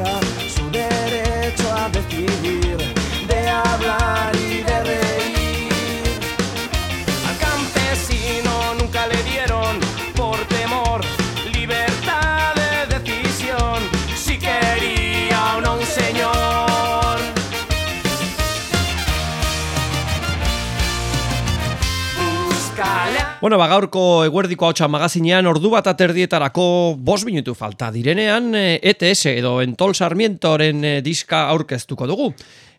America. Bueno, ba, gaurko eguerdiko hautsa magazinean ordu bat aterdietarako bos minutu falta direnean ETS edo Entol Sarmientoren eh, diska aurkeztuko dugu.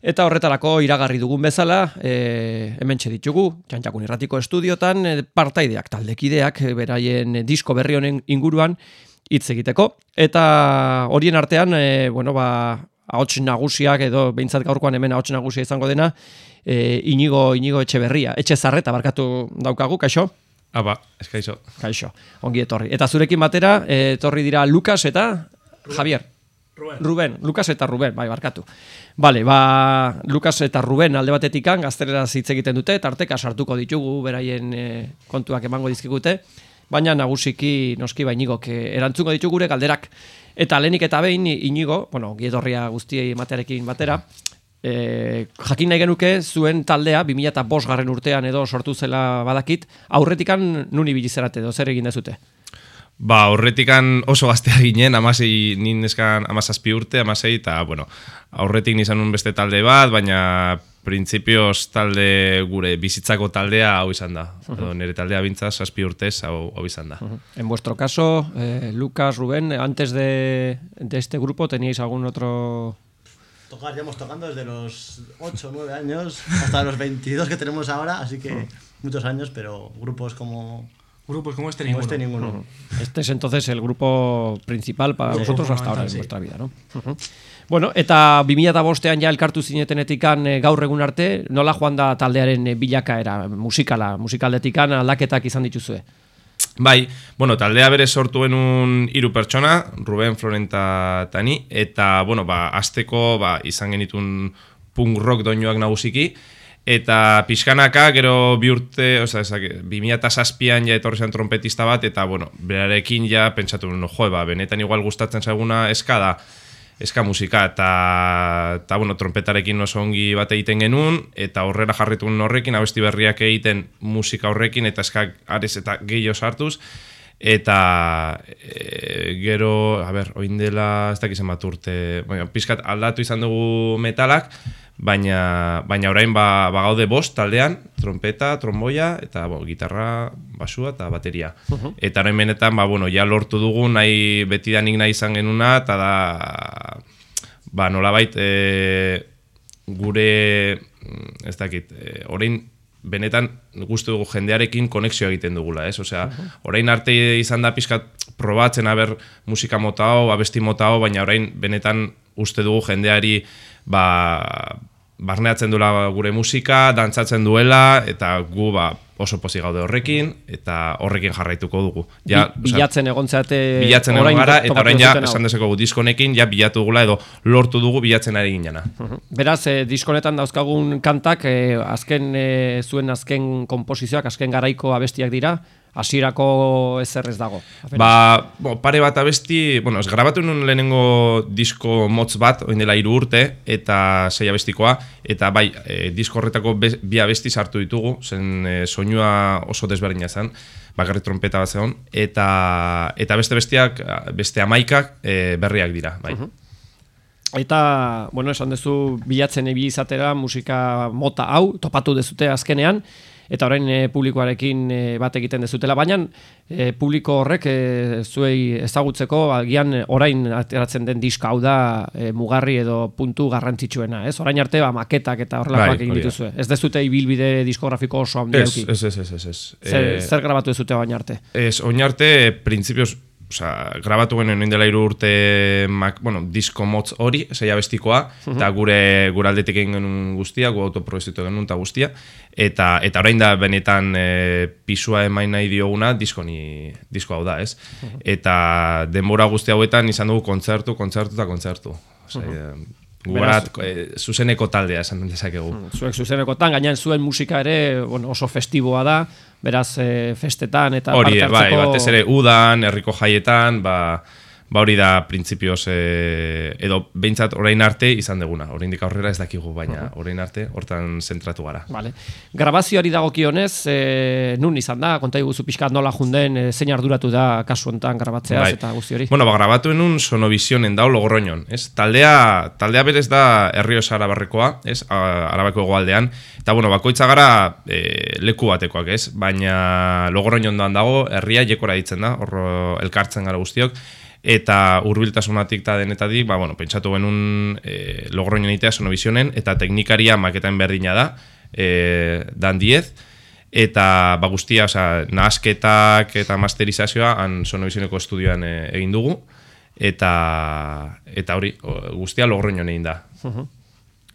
Eta horretarako iragarri dugun bezala, e, hemen ditugu, txantxakun irratiko estudiotan, e, partaideak, taldekideak, beraien disko berri honen inguruan hitz egiteko. Eta horien artean, e, bueno, ba, ahots nagusiak edo behintzat gaurkoan hemen ahots nagusia izango dena, e, inigo, inigo etxe berria, etxe zarreta barkatu daukagu, kaixo? Aba, eskaizo. Kaixo, ongi etorri. Eta zurekin batera, eh, etorri dira Lukas eta Javier. Ruben. Ruben, Lukas eta Ruben, bai, barkatu. Bale, ba, Lukas eta Ruben alde batetikan gaztelera hitz egiten dute, tarteka sartuko ditugu beraien eh, kontuak emango dizkigute, baina nagusiki noski bainigok eh, erantzungo ditu gure galderak. Eta lehenik eta behin inigo, bueno, gietorria guztiei matearekin batera, e, jakin nahi genuke zuen taldea 2005 garren urtean edo sortu zela badakit, aurretikan nun ibili zerate edo zer egin dezute? Ba, horretikan oso gaztea ginen, amasei, nin eskan amazazpi urte, amasei, eta, bueno, aurretik nizan un beste talde bat, baina printzipioz talde gure bizitzako taldea hau izan da. Edo nire taldea bintza, zazpi urtez hau, hau izan da. En vuestro caso, eh, Lucas, Rubén, antes de, de este grupo teníais algún otro... Tocar, llevamos tocando desde los 8 o 9 años hasta los 22 que tenemos ahora, así que muchos años, pero grupos como, Grupos como este como ninguno. este ninguno. Este es entonces el grupo principal para Sí, vosotros hasta ahora en sí. vuestra vida, ¿no? Ujú. Bueno, eta 2005ean ja elkartu zinetenetikan eh, gaur egun arte, nola joan da taldearen eh, bilakaera, musikala, musikaldetikan aldaketak izan dituzue? Bai, bueno, taldea bere sortu genuen hiru pertsona, Ruben, Florenta eta eta, bueno, ba, azteko, ba, izan genitun punk rock doinuak nagusiki, eta pixkanaka, gero bi urte, oza, ezak, 2007an ja etorri zen trompetista bat, eta, bueno, berarekin ja pentsatu, no, jo, ba, benetan igual gustatzen zaiguna eska eska musika eta, eta bueno, trompetarekin oso ongi bat egiten genuen eta horrera jarritu genuen horrekin, abesti berriak egiten musika horrekin eta eska arez eta gehiago sartuz. Eta e, gero, a ber, oin dela ez dakizen bat urte, baina, pizkat aldatu izan dugu metalak, baina, baina orain ba, ba gaude bost taldean, trompeta, tromboia, eta bo, gitarra, basua eta bateria. Eta orain benetan, ba, bueno, ja lortu dugu, nahi betidanik nahi izan genuna, eta da, ba, nolabait, e, gure, ez dakit, e, orain benetan gustu dugu jendearekin konexio egiten dugula, ez? Osea, orain arte izan da pixkat probatzen aber musika mota hau, abesti mota hau, baina orain benetan uste dugu jendeari ba, barneatzen duela gure musika, dantzatzen duela, eta gu ba, oso pozik gaude horrekin, eta horrekin jarraituko dugu. Ja, Bi- bilatzen egon zeate... bilatzen egon gara, eta orain ja, esan dezeko diskonekin, ja bilatu dugula edo lortu dugu bilatzen ari ginena. Beraz, eh, diskonetan dauzkagun kantak, eh, azken eh, zuen azken komposizioak, azken garaiko abestiak dira, hasierako ezer ez dago. Apenas. Ba, bo, pare bat abesti, bueno, ez grabatu nuen lehenengo disko motz bat, oin dela hiru urte, eta sei abestikoa, eta bai, e, disko horretako be, bi abesti sartu ditugu, zen e, soinua oso desberdina zen, bakarrik trompeta bat zegoen, eta, eta beste bestiak, beste amaikak e, berriak dira, bai. Eta, bueno, esan duzu bilatzen ebi izatera musika mota hau, topatu dezute azkenean, eta orain e, publikoarekin e, bat egiten dezutela, baina e, publiko horrek e, zuei ezagutzeko agian orain ateratzen den diska hau da e, mugarri edo puntu garrantzitsuena, ez? Orain arte ba, maketak eta horrelakoak Bai, egin dituzue. Ez dezute ibilbide diskografiko oso handia Ez, ez, ez, ez, ez. Zer, Eh, zer grabatu dezute orain arte? Ez, oin arte, printzipioz, Osa, grabatu genuen oin dela hiru urte mak, bueno, disko motz hori, sei abestikoa, eta gure gure aldetik egin genuen guztia, gu autoproduzitu genuen eta guztia, eta eta orain da benetan e, pisua emain nahi dioguna diskoni, disko hau da, ez? Eta denbora guzti hauetan izan dugu kontzertu, kontzertu eta kontzertu. Osa, Gugarat, e, zuzeneko taldea esan dezakegu. Zuek zuzenekotan, gainean zuen musika ere bueno, oso festiboa da, beraz e, festetan eta Hori, parte bai, hartzeko- batez ere udan, herriko jaietan, ba, ba hori da printzipioz e, edo behintzat orain arte izan deguna. Oraindik aurrera ez dakigu, baina orain arte hortan zentratu gara. Vale. Grabazioari dagokionez, e, nun izan da, konta iguzu pixkat nola junden, e, zein arduratu da kasu hontan grabatzeaz Bai. eta guzti hori. Bueno, ba, grabatu enun sonovisionen dao logroñon, ez? Taldea, taldea berez da herriosa arabarrekoa, ez? A- Arabako egoaldean. Eta, bueno, bakoitza gara e, leku batekoak, ez? Baina logroñon doan dago, herria jekora ditzen da, horro elkartzen gara guztiok. Eta hurbiltasunatik eta denetatik, ba, bueno, pentsatu genuen e, logroñon egitea sonovisionen, eta teknikaria maketan berdina da, e, dan diez, eta ba guztia, osea, nahasketak eta masterizazioa han sonovisioneko estudioan e, egin dugu eta eta hori guztia Logroñon egin da.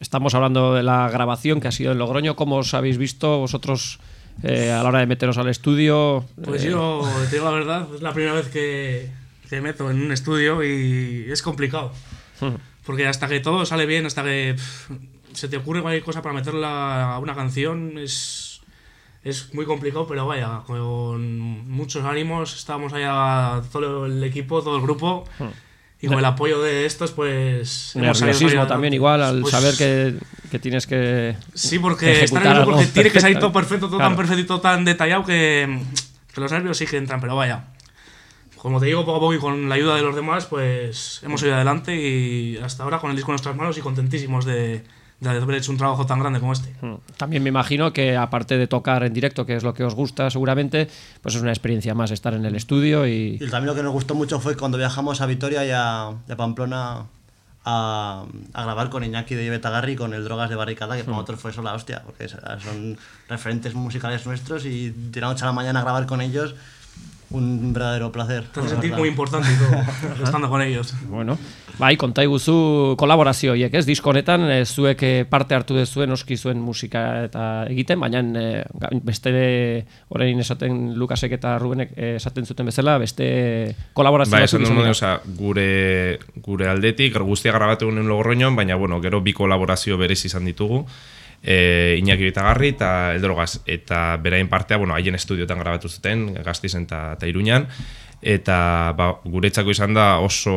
Estamos hablando de la grabación que ha sido en Logroño. ¿Cómo os habéis visto vosotros eh, a la hora de meteros al estudio? Pues Eh, yo te digo la verdad, es la primera vez que, me meto en un estudio y es complicado. Porque hasta que todo sale bien, hasta que pff, se te ocurre cualquier cosa para meterla a una canción, es, es muy complicado, pero vaya, con muchos ánimos, estamos allá todo el equipo, todo el grupo, y con el apoyo de estos, pues... nerviosismo también igual al Pues, saber que, que tienes que... Sí, porque nervioso porque tiene que salir todo perfecto, todo Claro. tan perfecto y todo tan detallado que, que los nervios sí que entran, pero vaya. Como te digo, poco a poco y con la ayuda de los demás, pues hemos ido adelante y hasta ahora con el disco en nuestras manos y contentísimos de, de haber hecho un trabajo tan grande como este. Mm. También me imagino que aparte de tocar en directo, que es lo que os gusta seguramente, pues es una experiencia más estar en el estudio y... Y también lo que nos gustó mucho fue cuando viajamos a Vitoria y a, y a Pamplona a, a grabar con Iñaki de Betagarri y con el Drogas de Barricada, que para nosotros fue eso la hostia, porque son referentes musicales nuestros y de la noche a la mañana grabar con ellos, un verdadero placer. Te sentir muy importante y todo, estando con ellos. Bueno, bai, konta iguzu kolaborazio horiek, ez? Disko honetan e, zuek eh, parte hartu dezuen oski zuen musika eta egiten, baina e, beste orain esaten Lukasek eta Rubenek eh, esaten zuten bezala, beste kolaborazio Ba, batzuk esan duen, dira. osea, gure, gure aldetik, guztia grabatu ginen Logroñon, baina, bueno, gero bi kolaborazio berez izan ditugu, e, Iñaki Bitagarri eta Eldrogaz, eta beraien partea, bueno, haien estudiotan grabatu zuten, Gaztizen eta, eta Iruñan, eta ba, guretzako izan da oso,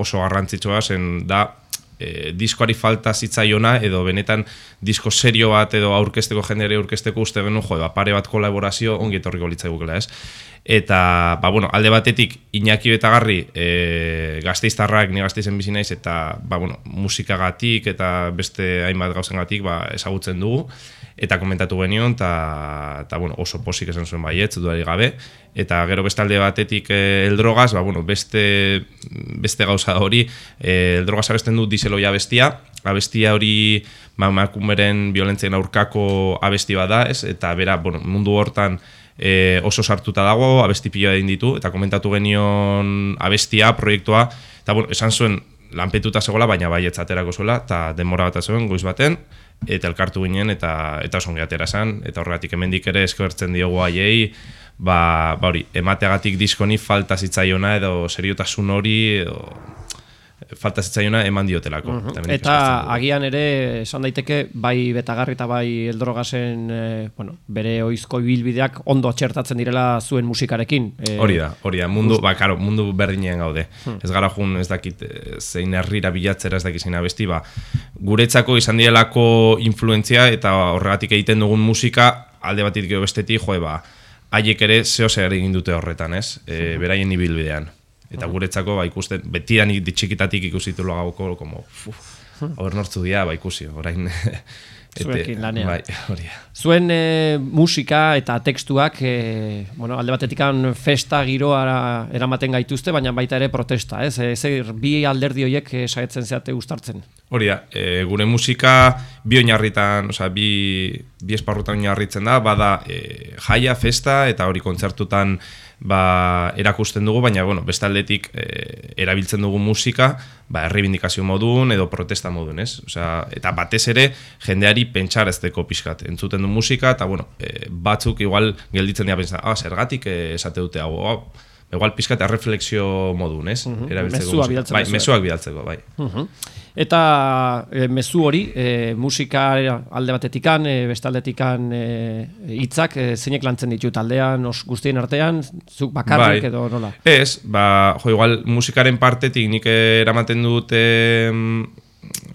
oso garrantzitsua zen da e, diskoari falta zitzaiona edo benetan disko serio bat edo aurkesteko jendeare aurkesteko uste genuen jo, ba, pare bat kolaborazio ongi etorriko litzaigukela, ez? Eta, ba, bueno, alde batetik Iñaki Betagarri e, gazteiztarrak, ni gazteizen bizi naiz eta, ba, bueno, musikagatik eta beste hainbat gauzengatik ba, ezagutzen dugu eta komentatu genion eta, bueno, oso posik esan zuen baietz, duari gabe. Eta gero beste alde batetik e, eldrogaz, ba, bueno, beste, beste gauza hori e, eldrogaz abesten du diseloia abestia. Abestia hori ba, emakumeren violentzien aurkako abesti bat da, ez? eta bera, bueno, mundu hortan e, oso sartuta dago, abesti pila egin ditu, eta komentatu genion abestia, proiektua, eta bueno, esan zuen lanpetuta zegoela, baina baietz aterako zuela, eta denbora bat zuen goiz baten, eta elkartu ginen, eta eta oso ongi atera zen, eta horregatik hemendik ere eskertzen diogu haiei, ba, ba hori, emateagatik diskoni falta zitzaiona, edo seriotasun hori, edo falta zitzaiona eman diotelako. Eta hemendik Eta agian ere esan daiteke bai betagarri eta bai eldrogasen e, bueno, bere oizko ibilbideak ondo txertatzen direla zuen musikarekin. E, Hori da, hori da, mundu, ba, karo, mundu berdinean gaude. Ez gara jun, ez dakit, eh, zein herrira bilatzera, ez dakit zein abesti, ba, guretzako izan direlako influentzia eta horregatik egiten dugun musika, alde batik gero bestetik, joe, ba, haiek ere zeo egin dute horretan, ez? E, beraien ibilbidean. Eta guretzako, ba, ikusten, betidan txikitatik ikusi ditulo gauko, como, uf, hor nortzu dira, ba, ikusi, orain... Zuekin lanean. Bai, hori. Zuen e, musika eta tekstuak e, bueno, alde batetikan festa giroa eramaten gaituzte, baina baita ere protesta, ez? E, zer bi alderdi horiek e, saietzen zeate gustartzen. Hori da, e, gure musika bi oinarritan, osea, bi, bi esparrutan oinarritzen da, bada e, jaia, festa, eta hori kontzertutan ba, erakusten dugu, baina bueno, beste aldetik e, erabiltzen dugu musika, ba, errebindikazio modun edo protesta modun, ez? Osea, eta batez ere, jendeari pentsarazteko pixkat, entzuten du musika, eta bueno, e, batzuk igual gelditzen dira pentsa, ah, zergatik e, esate dute hau, ah, igual pixkat erreflexio modun, ez? Erabiltzeko mezua musika. bidaltzen Bai, duzu, mezuak bidaltzeko, bai. Eta e, mezu hori, e, musika alde batetikan, e, bestaldetikan e, hitzak e, zeinek lantzen ditu taldean, os guztien artean, zuk bakarrik Bai. edo nola? Ez, ba, jo, igual musikaren partetik nik eramaten dut eh,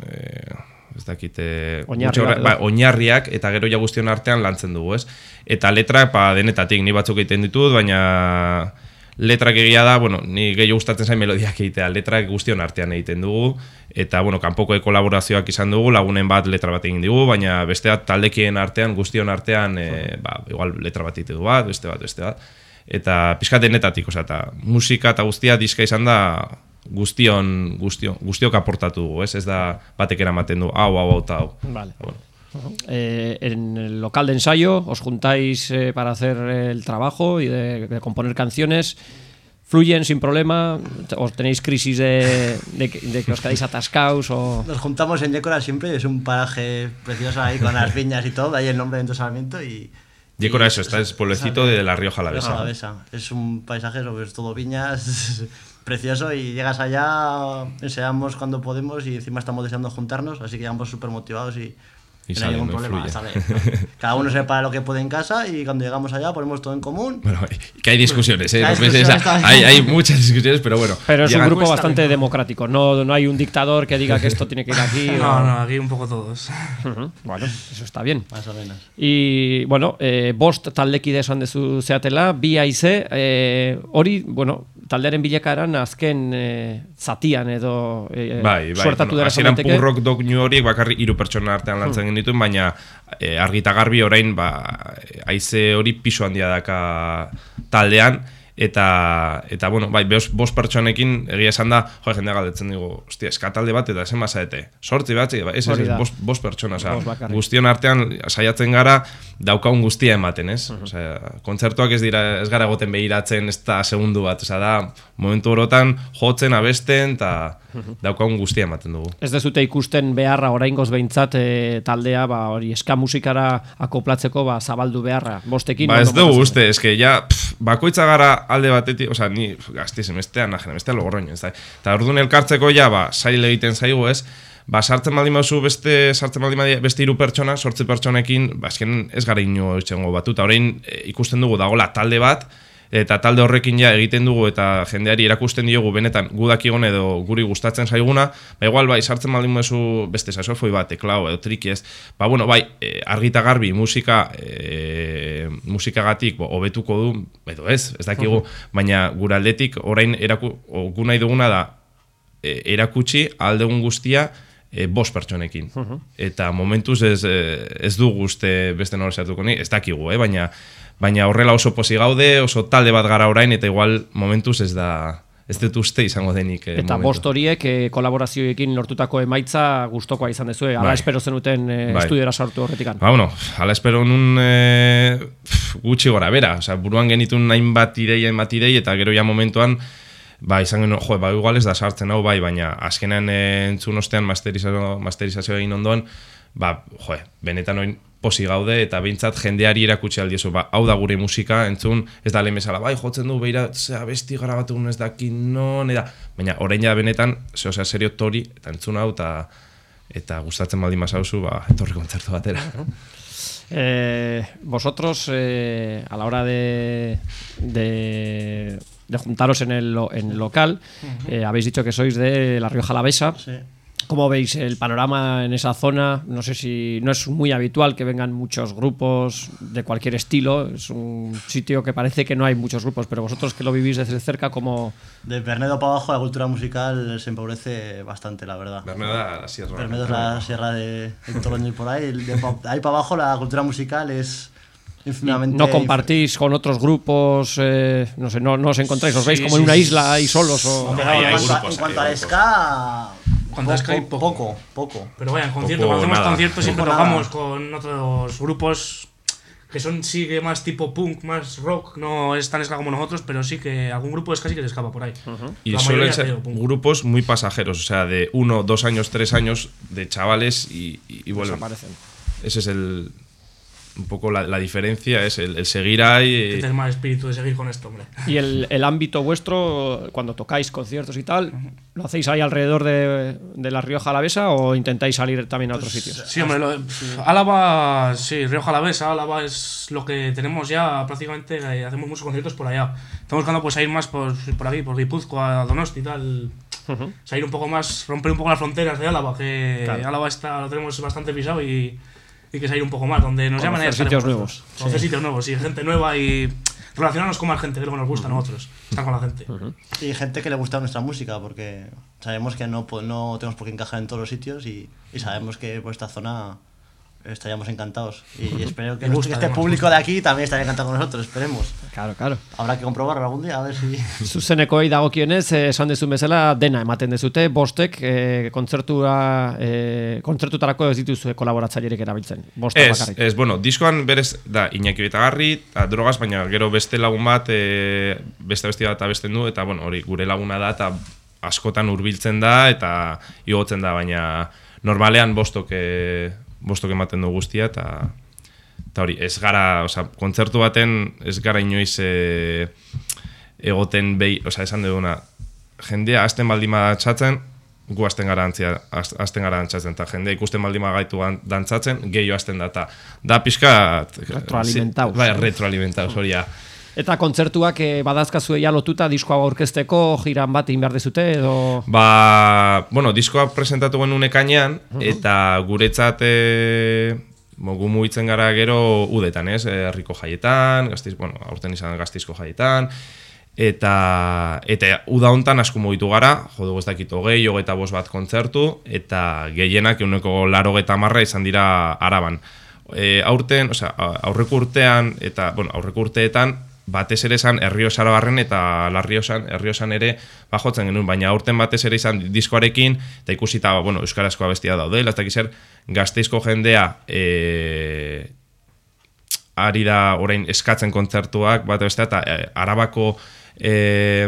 eh, ez dakit eh, Oinarri gutxi horre- bat edo. ba, oinarriak eta gero ja guztion artean lantzen dugu, ez? Eta letrak ba, denetatik ni batzuk egiten ditut, baina letrak egia da, bueno, ni gehiago gustatzen zain melodiak egitea, letrak guztion artean egiten dugu, eta, bueno, kanpoko kolaborazioak izan dugu, lagunen bat letra bat egin digu, baina beste bat taldekien artean, guztion artean, e, ba, igual letra bat egiten du bat, beste bat, beste bat. Eta pixkat denetatik, osea, eta musika eta guztia diska izan da guztion, guztio, guztiok aportatu dugu, ez? Ez da batek eramaten du, hau, hau, hau, hau. Vale. Eh, en el local de ensayo os juntáis eh, para hacer el trabajo y de, de componer canciones. ¿Fluyen sin problema? ¿Os tenéis crisis de, de que- de que os quedáis atascados? O... Nos juntamos en Yécora siempre, es un paraje precioso ahí con las viñas y todo, ahí el nombre de Entosalamiento y... Y con eso, está el pueblecito de La Rioja Rioja Alavesa. Alavesa. Es un paisaje, sobre todo viñas, precioso y llegas allá, enseñamos cuando podemos y encima estamos deseando juntarnos, así que llegamos súper motivados y, Y no sale, hay ningún ¿no? problema. Sale. Cada uno se para lo que puede en casa y cuando llegamos allá ponemos todo en común. Bueno, que hay discusiones, ¿eh? Hay discusiones muchas discusiones, pero bueno. Pero es un grupo bastante democrático. No, no hay un dictador que diga que esto tiene que ir aquí. o- No, no, aquí un poco todos. Bueno, eso está bien. Más o menos. Y, bueno, eh, bost taldekide esan dezu zeatela, bi haize, eh, hori, bueno, taldearen bilakaran azken eh, zatian edo eh, Bai, bai, suertatu bueno, dara hasieran punk rock doinu horiek bakarrik hiru pertsona artean lantzen genituen, baina e, argita garbi orain ba, haize hori piso handia daka taldean, eta, eta bueno, bai, behoz, bost pertsonekin egia esan da, jo, jendea galdetzen dugu, ostia, eska talde bat eta zen bazaete, sortzi bat, ba, ez, ez, ez, da. bost, bost pertsona, bakarrik. guztion artean saiatzen gara daukagun guztia ematen, ez? Osea, kontzertuak ez dira ez gara egoten behiratzen ez da segundu bat, osea, da momentu orotan jotzen, abesten, eta daukagun guztia ematen dugu. Ez dezute ikusten beharra oraingoz behintzat eh, taldea, ba, hori eska musikara akoplatzeko ba, zabaldu beharra, bostekin. Ba ez dugu uste, eske ja, pff, bakoitza gara alde batetik, osea, ni pff, gazti semestean, najena, bestea logorroin, ez da. Eta orduan elkartzeko ja, ba, sail egiten zaigu, ez? Ba, sartzen baldin baduzu beste, sartzen baldin beste hiru pertsona, sortzi pertsonekin, ba, ez gara ino itxengo batu, eta orain e, ikusten dugu dagola talde bat, eta talde horrekin ja egiten dugu eta jendeari erakusten diogu benetan gudakigon edo guri gustatzen zaiguna, ba igual bai sartzen baldin baduzu beste saxofoi bat, teklao edo triki ez, ba bueno, bai, e, argita garbi musika e, musikagatik hobetuko du, edo ez, ez dakigu, baina gure aldetik orain eraku, gu nahi duguna da e, erakutsi aldegun guztia e, bost pertsonekin. Eta momentuz ez, e, ez du guzte beste zertuko ni, ez dakigu, eh? baina, baina horrela oso posi gaude, oso talde bat gara orain, eta igual momentuz ez da, ez dut uste izango denik. eh, Eta momentu. bost horiek eh, kolaborazioekin lortutako emaitza gustokoa izan dezue, ala Bai. espero zenuten eh, Bai. estudiora sartu horretikan. Ba, bueno, ala espero nun e, pf, gutxi gora bera, osea, buruan genitun hainbat idei, hainbat idei, eta gero ja momentuan, ba, izan genuen, jo, ba, igual ez da sartzen hau, bai, baina azkenean e, entzun ostean masterizazio, masterizazioa egin ondoan, ba, jo, benetan oin posi gaude, eta behintzat jendeari erakutsi aldiezu, ba, hau da gure musika, entzun, ez da lehen bezala, bai, jotzen du, beira, zea, besti grabatu ez daki non, eta, baina orain ja benetan, ze, osea, serio tori, eta entzun hau, eta, eta gustatzen baldin mazauzu, ba, etorri kontzertu batera. Eh, vosotros, eh, a la hora de, de, de juntaros en el, en el local, eh, habéis dicho que sois de La Rioja Alavesa. Sí. ¿Cómo veis el panorama en esa zona? No sé si no es muy habitual que vengan muchos grupos de cualquier estilo. Es un sitio que parece que no hay muchos grupos, pero vosotros que lo vivís desde cerca, como De Bernedo para abajo la cultura musical se empobrece bastante, la verdad. Berneda, la sierra. Bernedo es la sierra de, de Toloño y por ahí. De pa- ahí para abajo la cultura musical es no compartís con otros grupos, eh, no sé, no, no os encontráis, os veis Sí, como en sí, una sí. isla ahí solos o... Ahí en hay cuanto, a- grupos, en cuanto hay al grupos. ska... A ska hay poco, poco. poco. Pero vaya, en concierto, Poco cuando hacemos nada. conciertos siempre Poco tocamos con otros grupos que son sí que más tipo punk, más rock, no es tan ska como nosotros, pero sí que algún grupo de ska sí que se escapa por ahí. Y La suelen mayoría, ser grupos muy pasajeros, o sea, de uno, dos años, tres años de chavales y, y, y vuelven. Desaparecen. Ese es el, un poco la, la diferencia es el, el seguir ahí. Tienes más espíritu de seguir con esto, hombre. Y el, el ámbito vuestro, cuando tocáis conciertos y tal, ¿lo hacéis ahí alrededor de, de La Rioja Alavesa o intentáis salir también a otros sitios? Sí, hombre, lo- Álava, sí, Río Jalavesa, Álava es lo que tenemos ya prácticamente, eh, hacemos muchos conciertos por allá. Estamos buscando pues a ir más por, por aquí, por Guipúzcoa, Donosti y tal. O sea, ir un poco más, romper un poco las fronteras de Álava, que Claro. Álava está, lo tenemos bastante pisado y, y que salir un poco más, donde nos llaman ahí sitios estaremos nuevos. Conocer sitios nuevos, sí, gente nueva y relacionarnos con más gente, que es lo que nos gusta a nosotros, estar con la gente. Y gente que le gusta nuestra música, porque sabemos que no, no tenemos por qué encajar en todos los sitios y, y sabemos que por esta zona estaríamos encantados. Y espero que, gusta, que este público de aquí también estaría encantado con nosotros, esperemos. Claro, claro. Habrá que comprobarlo algún día, a ver si... Zuzenekoei dagokionez, eh, esan dezun bezala, dena ematen dezute, bostek, eh, kontzertua, eh, kontzertutarako ez dituzue kolaboratzailerik erabiltzen. Bostek Ez, bakarrik. ez, bueno, diskoan berez da Iñaki Betagarri, eta drogaz, baina gero beste lagun bat, e, beste beste bat abesten du, eta bueno, hori gure laguna da, eta askotan hurbiltzen da, eta igotzen da, baina normalean bostok, e, bostok ematen du guztia, eta eta hori, ez gara, oza, kontzertu baten, ez gara inoiz e, egoten behi, oza, esan duguna, jendea hasten baldima txatzen, gu hasten gara antzia, hasten gara antzatzen, eta jendea ikusten baldima gaitu dantzatzen, gehiago hasten da, eta da pixka... Retroalimentauz. Bai, retroalimentauz, hori. Eta kontzertuak eh, badazkazue ja lotuta diskoa aurkezteko jiran bat egin behar dezute edo... Ba, bueno, diskoa presentatu genuen ekainean, eta guretzat e, bo, gu mugitzen gara gero udetan, ez? E, Herriko jaietan, gaztiz, bueno, aurten izan gaztizko jaietan, eta, eta uda hontan asko mugitu gara, jo dugu ez dakit hogei, hogeita bost bat kontzertu, eta gehienak euneko laro marra izan dira araban. E, aurten, osea, aurreko urtean, eta, bueno, aurreko urteetan, batez ere esan Herrios Arabarren eta Larriosan, Herriosan ere bajotzen genuen, baina aurten batez ere izan diskoarekin, eta ikusita, bueno, euskarazkoa bestia daudela, ez dakiz zer, gazteizko jendea e, ari da orain eskatzen kontzertuak bat bestea eta e, arabako e,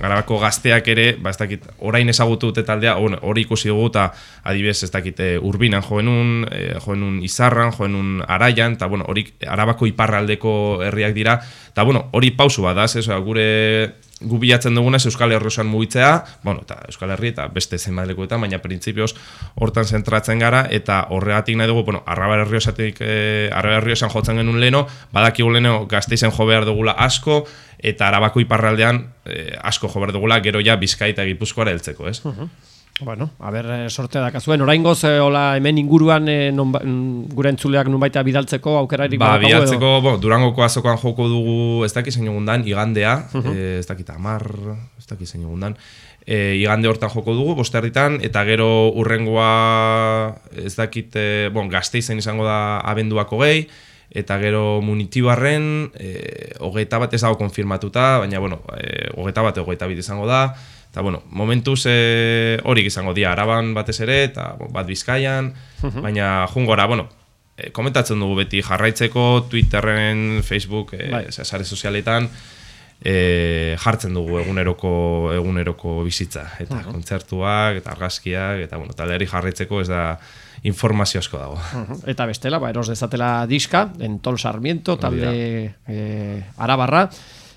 arabako gazteak ere ba ez dakit orain ezagutu dute taldea hori ikusi dugu eta adibidez ez dakit e, urbinan joenun e, joenun izarran joenun araian eta bueno hori arabako iparraldeko herriak dira eta bueno hori pausu bat da ez? Gure gu bilatzen duguna ez Euskal Herriosan mugitzea, bueno, eta Euskal Herri eta beste zenbait lekuetan, baina printzipioz hortan zentratzen gara eta horregatik nahi dugu, bueno, Arrabar Herriosatik eh, Arrabar Herriosan jotzen genuen leno, badakigu leno Gasteizen jo behar dugula asko eta Arabako iparraldean eh, asko jo behar dugula gero ja Bizkai eta Gipuzkoara heltzeko, ez? Bueno, a ber, eh, sorte dakazuen. Oraingoz, eh, hola, hemen inguruan eh, non, gure entzuleak nunbaita bidaltzeko aukerarik Ba, badaukagu edo? bilatzeko, bo, Durangoko azokoan joko dugu, ez dakit zein egundan, igandea, eh, ez dakit amar, ez dakit zein egundan, e, igande hortan joko dugu, bosterritan, eta gero urrengoa, ez dakit, e, bon, gazteizen izango da abenduako gehi, eta gero munitibarren, e, hogeita bat ez dago konfirmatuta, baina, bueno, e, hogeita bat, hogeita bit izango da, eta, bueno, momentuz e, horik izango dira, araban batez ere, eta bat bizkaian, baina jungora, bueno, e, komentatzen dugu beti jarraitzeko Twitterren, Facebook, e, Bai. sare sozialetan e, jartzen dugu eguneroko eguneroko bizitza. Eta kontzertuak eta argazkiak eta bueno, taldeari jarraitzeko ez da informazio asko dago. Mhm. Eta bestela, ba, eros dezatela diska, Entol Sarmiento, talde eh, arabarra,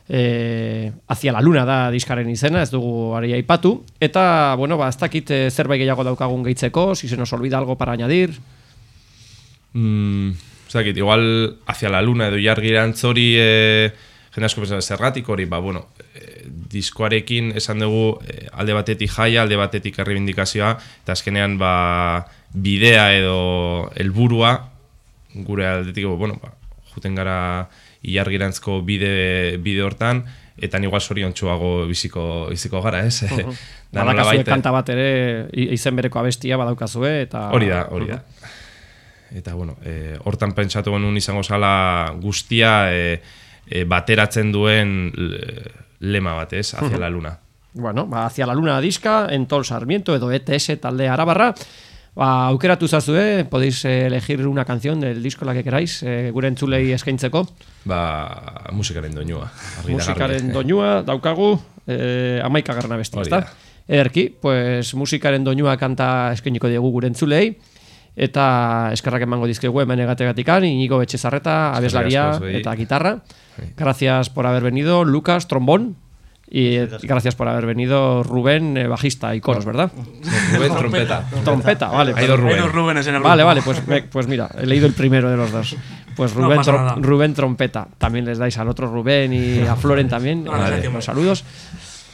eh, hacia la luna da diskaren izena, ez dugu ari aipatu, eta, bueno, ba, ez dakit eh, zerbait gehiago daukagun gehitzeko, si se nos olvida algo para añadir, Mm, zakit, igual hacia la luna edo jargirantz hori e, jende asko pensatu zergatik hori, ba, bueno, e, diskoarekin esan dugu e, alde batetik jaia, alde batetik errebindikazioa, eta azkenean ba, bidea edo helburua gure aldetik, bueno, ba, juten gara ilargirantzko bide, bide hortan, eta igual zoriontsuago biziko, biziko gara, ez? Da badakazue kanta bat ere, izen bereko abestia badaukazue, eta... Hori da, hori da. Eta, bueno, e, hortan pentsatu genuen izango zala guztia e, e, bateratzen duen le- lema bat, ez? Hacia la luna. Bueno, ba, hacia la luna diska, Entol Sarmiento edo ETS talde arabarra, ba, aukeratu zazue, podéis eh, elegir una canción del disco la que queráis, eh, gure entzulei eskaintzeko. Ba, musikaren doinua. Musikaren doinua daukagu, eh, amaika garrana besti, ezta? da. Ederki, pues musikaren doinua kanta eskainiko diegu gure entzulei, eta eskerrak emango dizkegu hemen egategatikan, Inigo Etxezarreta, abeslaria eta guitarra. Gracias por haber venido, Lucas, trombón. Y eh, gracias por haber venido Rubén, eh, bajista y coros, ¿verdad? Rubén, trompeta. Trompeta, vale. Hay Rubén. dos Rúbenes en el Vale, grupo. vale, pues, me- pues mira, he leído el primero de los dos. Pues Rubén, pasa tro- nada. Rubén Trompeta. También les dais al otro Rubén y a Floren también. Vale, eh, los saludos.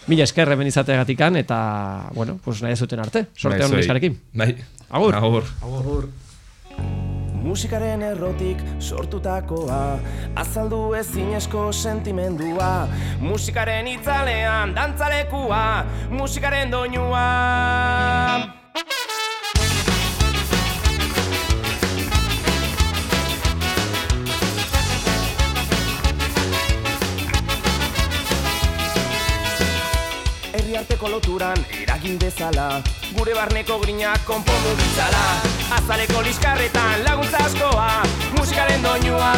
Mila esker izateagatik eta, bueno, pues nahi zuten arte. Sorte hon Bai. Bai. Agur. Agur. Musikaren errotik sortutakoa Azaldu ezinezko sentimendua. Musikaren itzalean dantzalekua Musikaren doinua Herriarteko loturan eragin dezala Gure barneko grinak konpondu ditzala. Azaleko liskarretan laguntza askoa Musikaren doinua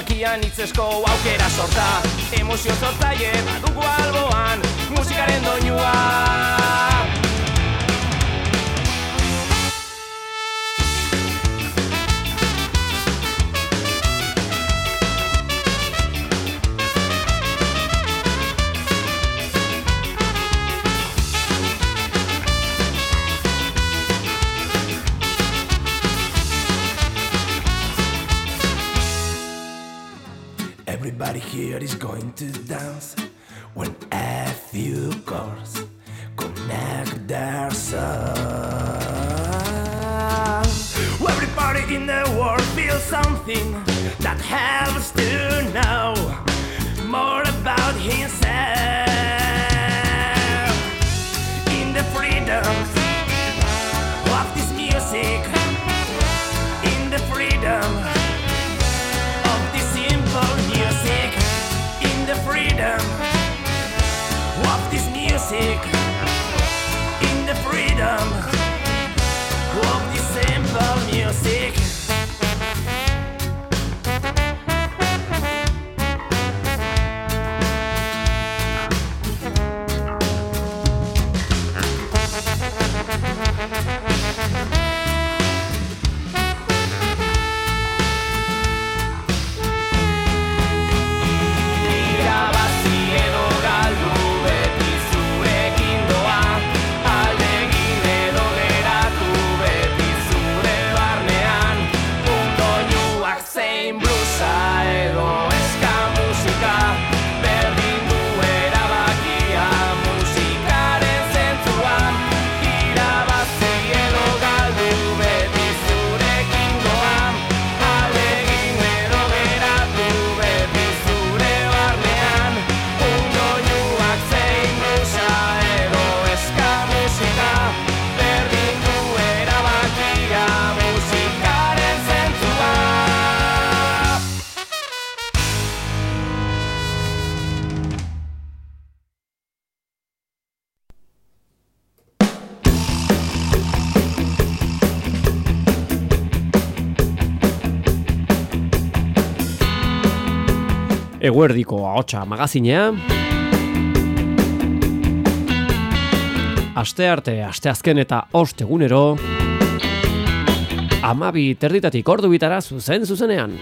Erabakian hitzesko aukera sorta. Emozio sortzaile badugu alboan Musikaren doinua to dance when a few chords connect their songs. Everybody in the world feels something that helps to know more about himself. sick. Eguerdiko ahotsa magazinea. Aste arte, aste azken eta ostegunero. Amabi terditatik ordu bitara zuzen zuzenean.